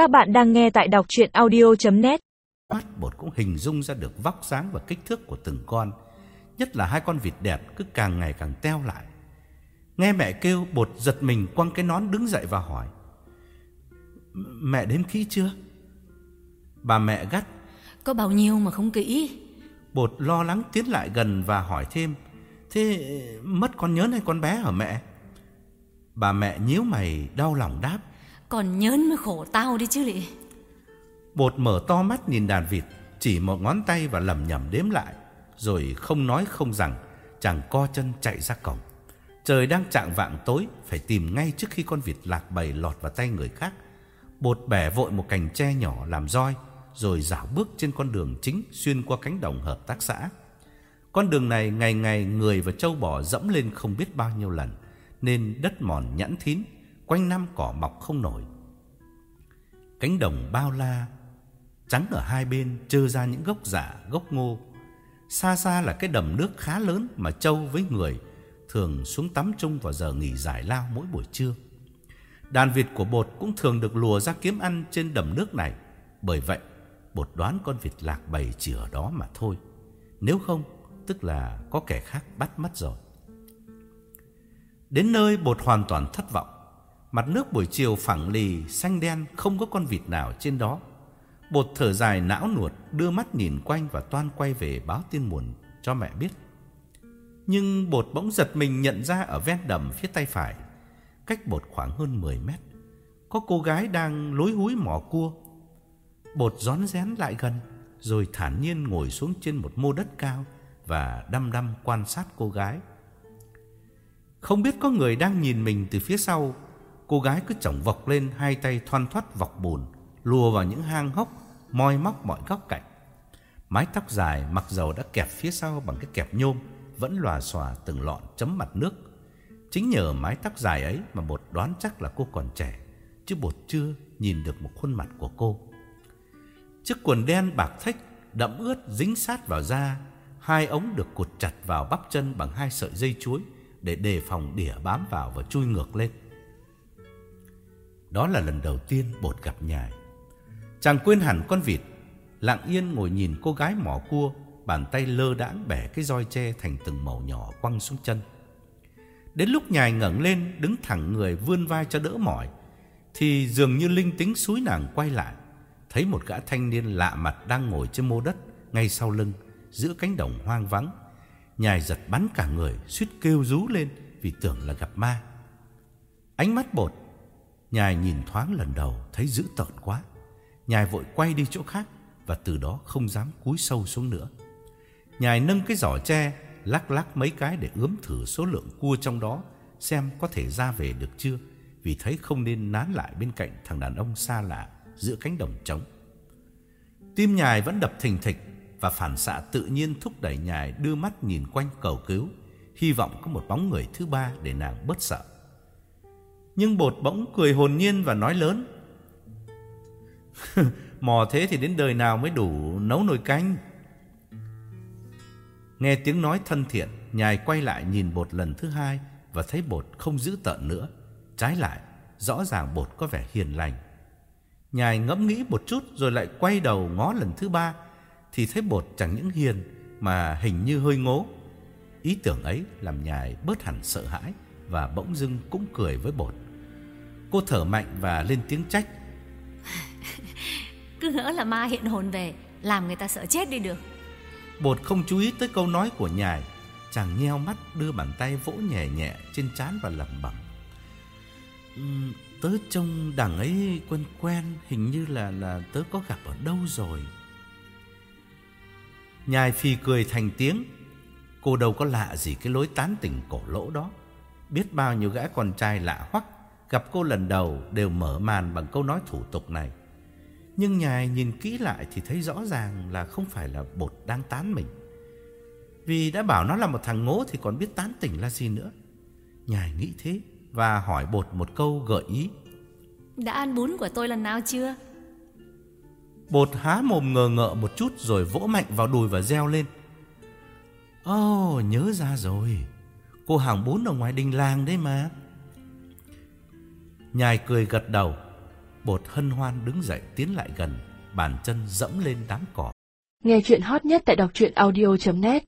Các bạn đang nghe tại đọc chuyện audio.net Mắt bột cũng hình dung ra được vóc dáng và kích thước của từng con Nhất là hai con vịt đẹp cứ càng ngày càng teo lại Nghe mẹ kêu bột giật mình quăng cái nón đứng dậy và hỏi Mẹ đếm kỹ chưa? Bà mẹ gắt Có bao nhiêu mà không kỹ Bột lo lắng tiến lại gần và hỏi thêm Thế mất con nhớn hay con bé hả mẹ? Bà mẹ nhíu mày đau lòng đáp còn nhớn mới khổ tao đi chứ lị. Bột mở to mắt nhìn đàn vịt, Chỉ một ngón tay và lầm nhầm đếm lại, Rồi không nói không rằng, Chàng co chân chạy ra cổng. Trời đang trạng vạng tối, Phải tìm ngay trước khi con vịt lạc bầy lọt vào tay người khác. Bột bẻ vội một cành tre nhỏ làm roi, Rồi dạo bước trên con đường chính Xuyên qua cánh đồng hợp tác xã. Con đường này ngày ngày người và trâu bò dẫm lên không biết bao nhiêu lần, Nên đất mòn nhẵn thín Quanh năm cỏ mọc không nổi. Cánh đồng bao la Trắng ở hai bên trơ ra những gốc giả, gốc ngô. Xa xa là cái đầm nước khá lớn Mà trâu với người Thường xuống tắm chung vào giờ nghỉ giải lao mỗi buổi trưa. Đàn vịt của bột cũng thường được lùa ra kiếm ăn trên đầm nước này. Bởi vậy bột đoán con vịt lạc bầy chỉ ở đó mà thôi. Nếu không tức là có kẻ khác bắt mất rồi. Đến nơi bột hoàn toàn thất vọng. Mặt nước buổi chiều phẳng lì, xanh đen, không có con vịt nào trên đó. Bột thở dài não nuột, đưa mắt nhìn quanh và toan quay về báo tin buồn cho mẹ biết. Nhưng bột bỗng giật mình nhận ra ở ven đầm phía tay phải, cách bột khoảng hơn 10 mét, có cô gái đang lối húi mỏ cua. Bột rón rén lại gần, rồi thản nhiên ngồi xuống trên một mô đất cao và đăm đăm quan sát cô gái. Không biết có người đang nhìn mình từ phía sau Cô gái cứ chổng vọc lên hai tay thoăn thoắt vọc bùn, lùa vào những hang hốc, moi móc mọi góc cạnh. Mái tóc dài mặc dầu đã kẹp phía sau bằng cái kẹp nhôm, vẫn lòa xòa từng lọn chấm mặt nước. Chính nhờ mái tóc dài ấy mà bột đoán chắc là cô còn trẻ, chứ bột chưa nhìn được một khuôn mặt của cô. Chiếc quần đen bạc thách, đậm ướt dính sát vào da, hai ống được cột chặt vào bắp chân bằng hai sợi dây chuối để đề phòng đỉa bám vào và chui ngược lên. Đó là lần đầu tiên bột gặp nhài. Chàng quên hẳn con vịt, Lặng yên ngồi nhìn cô gái mỏ cua, Bàn tay lơ đãng bẻ cái roi tre Thành từng màu nhỏ quăng xuống chân. Đến lúc nhài ngẩng lên, Đứng thẳng người vươn vai cho đỡ mỏi, Thì dường như linh tính suối nàng quay lại, Thấy một gã thanh niên lạ mặt Đang ngồi trên mô đất Ngay sau lưng, Giữa cánh đồng hoang vắng. Nhài giật bắn cả người, suýt kêu rú lên Vì tưởng là gặp ma. Ánh mắt bột Nhài nhìn thoáng lần đầu thấy dữ tợn quá. Nhài vội quay đi chỗ khác và từ đó không dám cúi sâu xuống nữa. Nhài nâng cái giỏ tre, lắc lắc mấy cái để ướm thử số lượng cua trong đó xem có thể ra về được chưa, vì thấy không nên nán lại bên cạnh thằng đàn ông xa lạ giữa cánh đồng trống. Tim nhài vẫn đập thình thịch và phản xạ tự nhiên thúc đẩy nhài đưa mắt nhìn quanh cầu cứu, hy vọng có một bóng người thứ ba để nàng bớt sợ. Nhưng bột bỗng cười hồn nhiên và nói lớn. Mò thế thì đến đời nào mới đủ nấu nồi canh? Nghe tiếng nói thân thiện, Nhài quay lại nhìn bột lần thứ hai Và thấy bột không giữ tợn nữa. Trái lại, Rõ ràng bột có vẻ hiền lành. Nhài ngẫm nghĩ một chút Rồi lại quay đầu ngó lần thứ ba Thì thấy bột chẳng những hiền Mà hình như hơi ngố. Ý tưởng ấy làm nhài bớt hẳn sợ hãi Và bỗng dưng cũng cười với bột. Cô thở mạnh và lên tiếng trách. Cứ ngỡ là ma hiện hồn về Làm người ta sợ chết đi được. Bột không chú ý tới câu nói của nhài Chàng nheo mắt đưa bàn tay vỗ nhẹ nhẹ trên trán và lẩm bẩm. Uhm, Tớ trông đằng ấy quen quen Hình như là là tớ có gặp ở đâu rồi? Nhài phi cười thành tiếng. Cô đâu có lạ gì cái lối tán tỉnh cổ lỗ đó. Biết bao nhiêu gã con trai lạ hoắc Gặp cô lần đầu đều mở màn bằng câu nói thủ tục này. Nhưng nhài nhìn kỹ lại thì thấy rõ ràng là không phải là bột đang tán mình. Vì đã bảo nó là một thằng ngố thì còn biết tán tỉnh là gì nữa. Nhài nghĩ thế và hỏi bột một câu gợi ý. Đã ăn bún của tôi lần nào chưa? Bột há mồm ngờ ngợ một chút rồi vỗ mạnh vào đùi và reo lên. Ồ oh, nhớ ra rồi. Cô hàng bún ở ngoài đình làng đấy mà Nhài cười gật đầu Bột hân hoan đứng dậy tiến lại gần, bàn chân dẫm lên đám cỏ. Nghe chuyện hot nhất tại đọc truyện audio.net